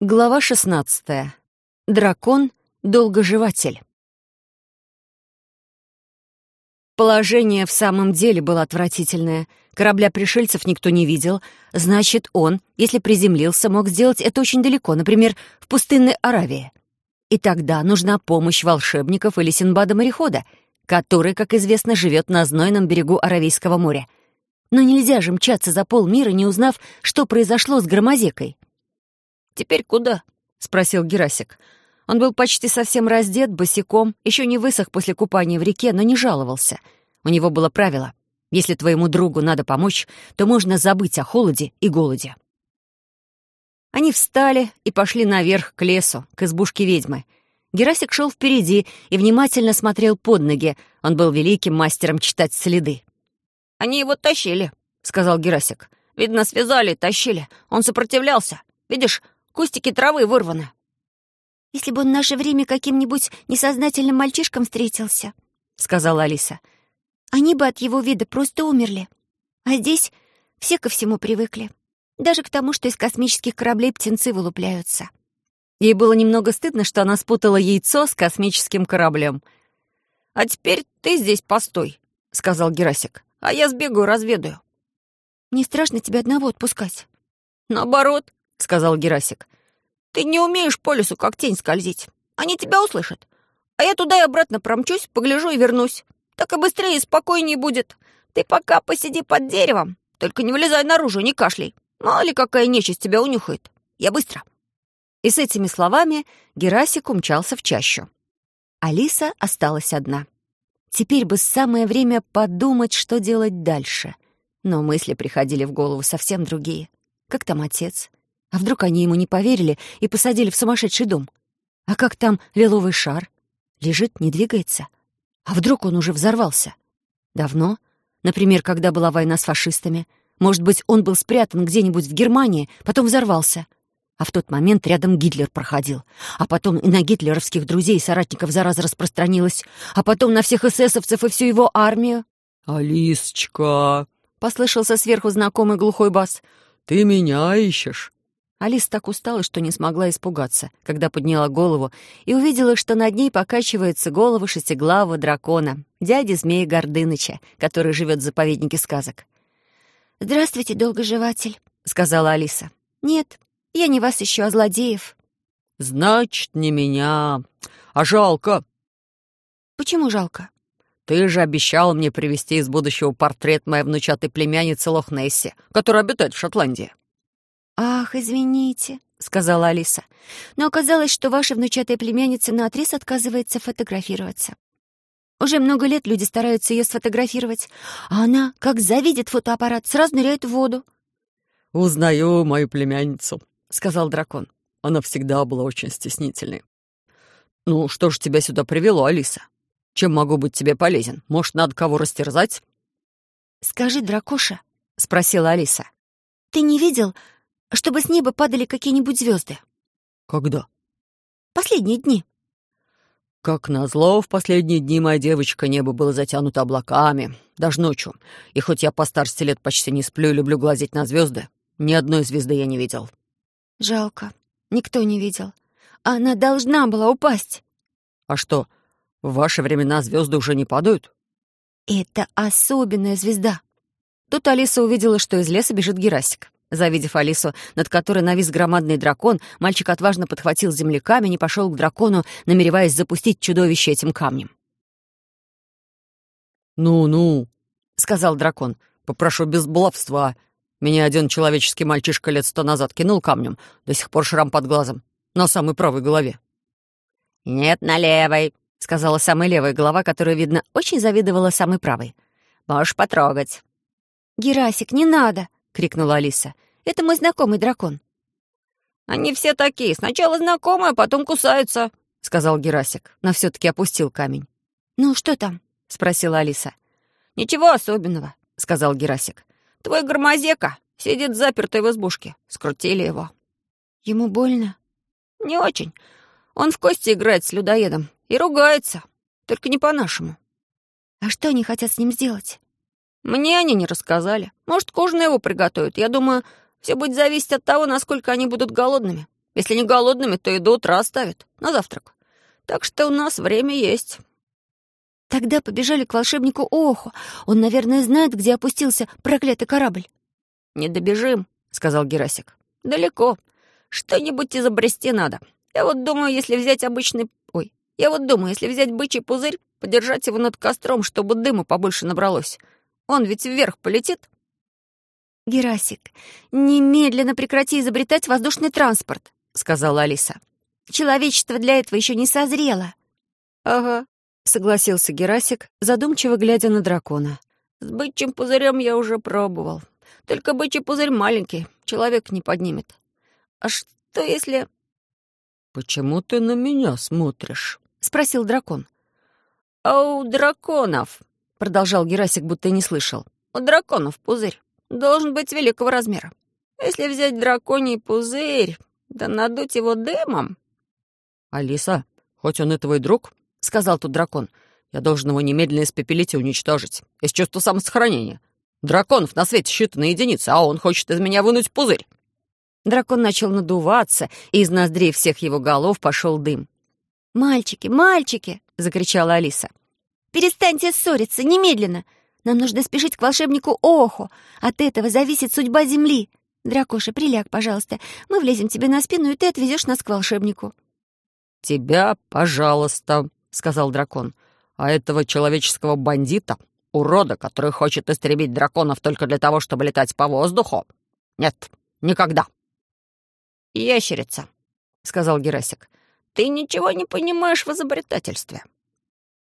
Глава 16. Дракон-долгоживатель. Положение в самом деле было отвратительное. Корабля пришельцев никто не видел. Значит, он, если приземлился, мог сделать это очень далеко, например, в пустынной Аравии. И тогда нужна помощь волшебников или Синбада-морехода, который, как известно, живет на знойном берегу Аравийского моря. Но нельзя же мчаться за полмира, не узнав, что произошло с громозекой. «Теперь куда?» — спросил Герасик. Он был почти совсем раздет, босиком, еще не высох после купания в реке, но не жаловался. У него было правило — если твоему другу надо помочь, то можно забыть о холоде и голоде. Они встали и пошли наверх к лесу, к избушке ведьмы. Герасик шел впереди и внимательно смотрел под ноги. Он был великим мастером читать следы. «Они его тащили», — сказал Герасик. «Видно, связали, тащили. Он сопротивлялся. Видишь, Кустики травы вырваны». «Если бы он в наше время каким-нибудь несознательным мальчишком встретился», — сказала Алиса, «они бы от его вида просто умерли. А здесь все ко всему привыкли. Даже к тому, что из космических кораблей птенцы вылупляются». Ей было немного стыдно, что она спутала яйцо с космическим кораблем. «А теперь ты здесь постой», — сказал Герасик. «А я сбегаю, разведаю». «Не страшно тебя одного отпускать?» «Наоборот», — сказал Герасик. «Ты не умеешь по лесу, как тень, скользить. Они тебя услышат. А я туда и обратно промчусь, погляжу и вернусь. Так и быстрее и спокойнее будет. Ты пока посиди под деревом. Только не вылезай наружу, не кашляй. Мало ли какая нечисть тебя унюхает. Я быстро». И с этими словами Герасик умчался в чащу. Алиса осталась одна. Теперь бы самое время подумать, что делать дальше. Но мысли приходили в голову совсем другие. Как там отец? А вдруг они ему не поверили и посадили в сумасшедший дом? А как там лиловый шар? Лежит, не двигается. А вдруг он уже взорвался? Давно? Например, когда была война с фашистами. Может быть, он был спрятан где-нибудь в Германии, потом взорвался. А в тот момент рядом Гитлер проходил. А потом и на гитлеровских друзей и соратников зараза распространилась. А потом на всех эсэсовцев и всю его армию. «Алисочка!» — послышался сверху знакомый глухой бас. «Ты меня ищешь?» Алиса так устала, что не смогла испугаться, когда подняла голову и увидела, что над ней покачивается голова шестиглавого дракона, дяди Змея Гордыныча, который живет в заповеднике сказок. «Здравствуйте, долгоживатель», — сказала Алиса. «Нет, я не вас ищу, а злодеев». «Значит, не меня. А жалко». «Почему жалко?» «Ты же обещал мне привезти из будущего портрет моей внучатой племянницы Лохнесси, которая обитает в Шотландии». «Ах, извините», — сказала Алиса. «Но оказалось, что ваша внучатая племянница наотрез отказывается фотографироваться. Уже много лет люди стараются ее сфотографировать, а она, как завидит фотоаппарат, сразу ныряет в воду». «Узнаю мою племянницу», — сказал дракон. Она всегда была очень стеснительной. «Ну, что ж тебя сюда привело, Алиса? Чем могу быть тебе полезен? Может, надо кого растерзать?» «Скажи, дракоша», — спросила Алиса, — «ты не видел, чтобы с неба падали какие-нибудь звезды. Когда? Последние дни. Как назло, в последние дни моя девочка небо было затянуто облаками, даже ночью. И хоть я по старости лет почти не сплю и люблю глазеть на звезды, ни одной звезды я не видел. Жалко, никто не видел. Она должна была упасть. А что, в ваши времена звезды уже не падают? Это особенная звезда. Тут Алиса увидела, что из леса бежит Герасик. Завидев Алису, над которой навис громадный дракон, мальчик отважно подхватил земли камень и пошел к дракону, намереваясь запустить чудовище этим камнем. «Ну-ну», — сказал дракон, — «попрошу без баловства. Меня один человеческий мальчишка лет сто назад кинул камнем, до сих пор шрам под глазом, на самой правой голове». «Нет, на левой», — сказала самая левая голова, которая, видно, очень завидовала самой правой. «Можешь потрогать». «Герасик, не надо!» — крикнула Алиса. «Это мой знакомый дракон». «Они все такие. Сначала знакомые, а потом кусаются», — сказал Герасик, но все-таки опустил камень. «Ну, что там?» — спросила Алиса. «Ничего особенного», — сказал Герасик. «Твой громозека сидит запертый в избушке. Скрутили его». «Ему больно?» «Не очень. Он в кости играет с людоедом и ругается. Только не по-нашему». «А что они хотят с ним сделать?» Мне они не рассказали. Может, его приготовят. Я думаю, все будет зависеть от того, насколько они будут голодными. Если не голодными, то и до утра оставят, на завтрак. Так что у нас время есть». Тогда побежали к волшебнику Оху. Он, наверное, знает, где опустился проклятый корабль. «Не добежим», — сказал Герасик. «Далеко. Что-нибудь изобрести надо. Я вот думаю, если взять обычный... Ой, я вот думаю, если взять бычий пузырь, подержать его над костром, чтобы дыма побольше набралось. Он ведь вверх полетит». «Герасик, немедленно прекрати изобретать воздушный транспорт», — сказала Алиса. «Человечество для этого еще не созрело». «Ага», — согласился Герасик, задумчиво глядя на дракона. «С бычьим пузырем я уже пробовал. Только бычий пузырь маленький, человек не поднимет. А что если...» «Почему ты на меня смотришь?» — спросил дракон. «А у драконов», — продолжал Герасик, будто и не слышал, «у драконов пузырь должен быть великого размера. Если взять драконий пузырь, да надуть его дымом...» «Алиса, хоть он и твой друг, — сказал тут дракон, — я должен его немедленно испепелить и уничтожить, из чувства самосохранения. Драконов на свете считанные единицы, а он хочет из меня вынуть пузырь». Дракон начал надуваться, и из ноздрей всех его голов пошел дым. «Мальчики, мальчики!» — закричала Алиса. «Перестаньте ссориться, немедленно! Нам нужно спешить к волшебнику Оху. От этого зависит судьба Земли. Дракоша, приляг, пожалуйста. Мы влезем тебе на спину, и ты отвезешь нас к волшебнику». «Тебя, пожалуйста», — сказал дракон. «А этого человеческого бандита, урода, который хочет истребить драконов только для того, чтобы летать по воздуху? Нет, никогда». «Ящерица», — сказал Герасик. «Ты ничего не понимаешь в изобретательстве».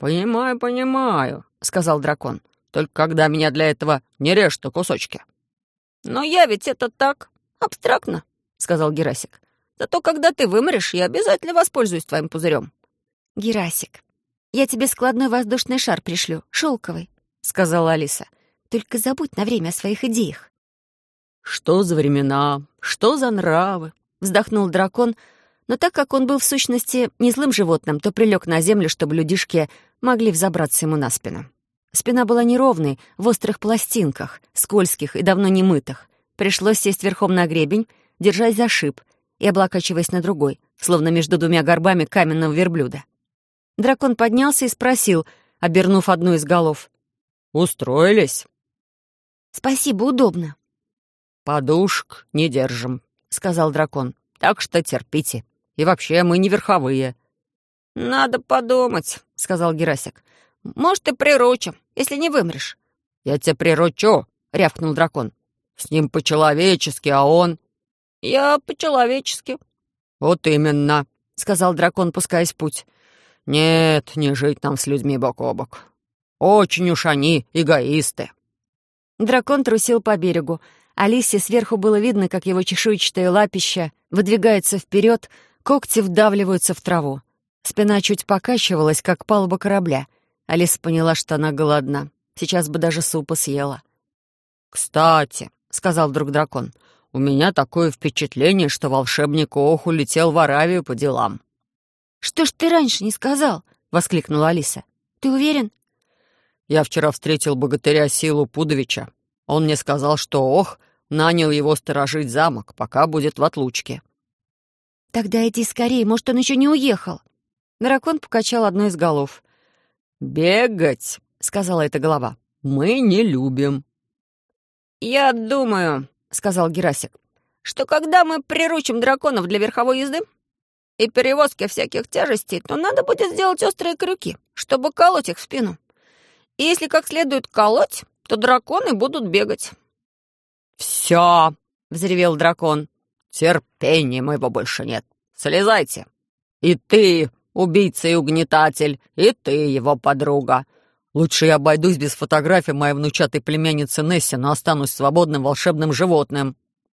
«Понимаю, понимаю», — сказал дракон. «Только когда меня для этого не режь на кусочки». «Но я ведь это так, абстрактно», — сказал Герасик. «Зато когда ты вымрешь, я обязательно воспользуюсь твоим пузырем». «Герасик, я тебе складной воздушный шар пришлю, шелковый», — сказала Алиса. «Только забудь на время о своих идеях». «Что за времена? Что за нравы?» — вздохнул дракон, но так как он был в сущности не злым животным, то прилег на землю, чтобы людишки могли взобраться ему на спину. Спина была неровной, в острых пластинках, скользких и давно не мытых. Пришлось сесть верхом на гребень, держась за шип и облокачиваясь на другой, словно между двумя горбами каменного верблюда. Дракон поднялся и спросил, обернув одну из голов. «Устроились?» «Спасибо, удобно». «Подушек не держим», — сказал дракон. «Так что терпите. И вообще мы не верховые». «Надо подумать», — сказал Герасик. «Может, и приручим, если не вымрешь». «Я тебя приручу», — рявкнул дракон. «С ним по-человечески, а он...» «Я по-человечески». «Вот именно», — сказал дракон, пускаясь в путь. «Нет, не жить нам с людьми бок о бок. Очень уж они эгоисты». Дракон трусил по берегу. Алисе сверху было видно, как его чешуйчатое лапище выдвигается вперед, когти вдавливаются в траву. Спина чуть покачивалась, как палуба корабля. Алиса поняла, что она голодна. Сейчас бы даже супа съела. «Кстати», — сказал вдруг дракон, — «у меня такое впечатление, что волшебник Ох улетел в Аравию по делам». «Что ж ты раньше не сказал?» — воскликнула Алиса. «Ты уверен?» «Я вчера встретил богатыря Силу Пудовича. Он мне сказал, что Ох нанял его сторожить замок, пока будет в отлучке». «Тогда иди скорее, может, он еще не уехал». Дракон покачал одну из голов. «Бегать», — сказала эта голова, — «мы не любим». «Я думаю», — сказал Герасик, «что когда мы приручим драконов для верховой езды и перевозки всяких тяжестей, то надо будет сделать острые крюки, чтобы колоть их в спину. И если как следует колоть, то драконы будут бегать». «Все!» — взревел дракон. «Терпения моего больше нет. Слезайте. И ты, убийца и угнетатель, и ты его подруга. Лучше я обойдусь без фотографии моей внучатой племянницы Несси, но останусь свободным волшебным животным».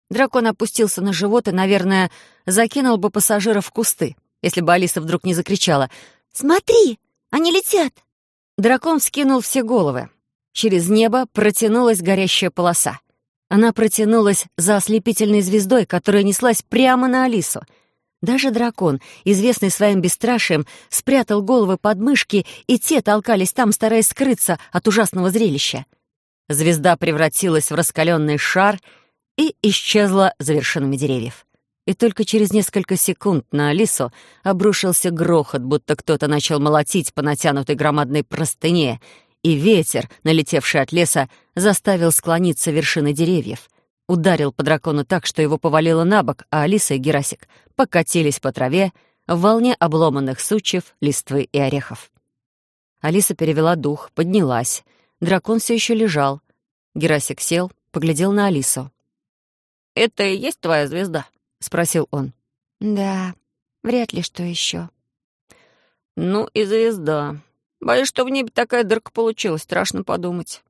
Дракон опустился на живот и, наверное, закинул бы пассажиров в кусты, если бы Алиса вдруг не закричала «Смотри, они летят!». Дракон вскинул все головы. Через небо протянулась горящая полоса. Она протянулась за ослепительной звездой, которая неслась прямо на Алису — даже дракон, известный своим бесстрашием, спрятал головы под мышки, и те толкались там, стараясь скрыться от ужасного зрелища. Звезда превратилась в раскаленный шар и исчезла за вершинами деревьев. и только через несколько секунд на Алису обрушился грохот, будто кто-то начал молотить по натянутой громадной простыне, и ветер, налетевший от леса, заставил склониться вершины деревьев. Ударил по дракону так, что его повалило на бок, а Алиса и Герасик покатились по траве в волне обломанных сучьев, листвы и орехов. Алиса перевела дух, поднялась. Дракон все еще лежал. Герасик сел, поглядел на Алису. «Это и есть твоя звезда?» — спросил он. «Да, вряд ли что еще. «Ну и звезда. Боюсь, что в небе такая дырка получилась, страшно подумать».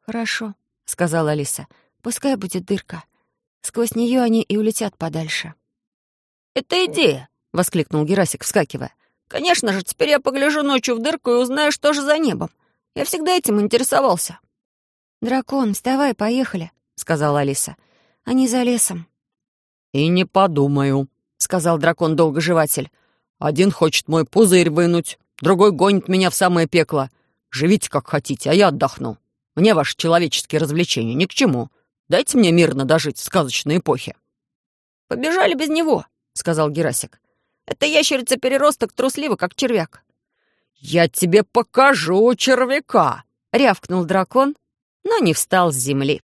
«Хорошо», — сказала Алиса. «Пускай будет дырка. Сквозь нее они и улетят подальше». «Это идея!» — воскликнул Герасик, вскакивая. «Конечно же, теперь я погляжу ночью в дырку и узнаю, что же за небом. Я всегда этим интересовался». «Дракон, вставай, поехали», — сказала Алиса. «Они за лесом». «И не подумаю», — сказал дракон-долгоживатель. «Один хочет мой пузырь вынуть, другой гонит меня в самое пекло. Живите как хотите, а я отдохну. Мне ваши человеческие развлечения ни к чему. Дайте мне мирно дожить в сказочной эпохе». «Побежали без него», — сказал Герасик. «Это ящерица-переросток труслива, как червяк». «Я тебе покажу червяка!» — рявкнул дракон, но не встал с земли.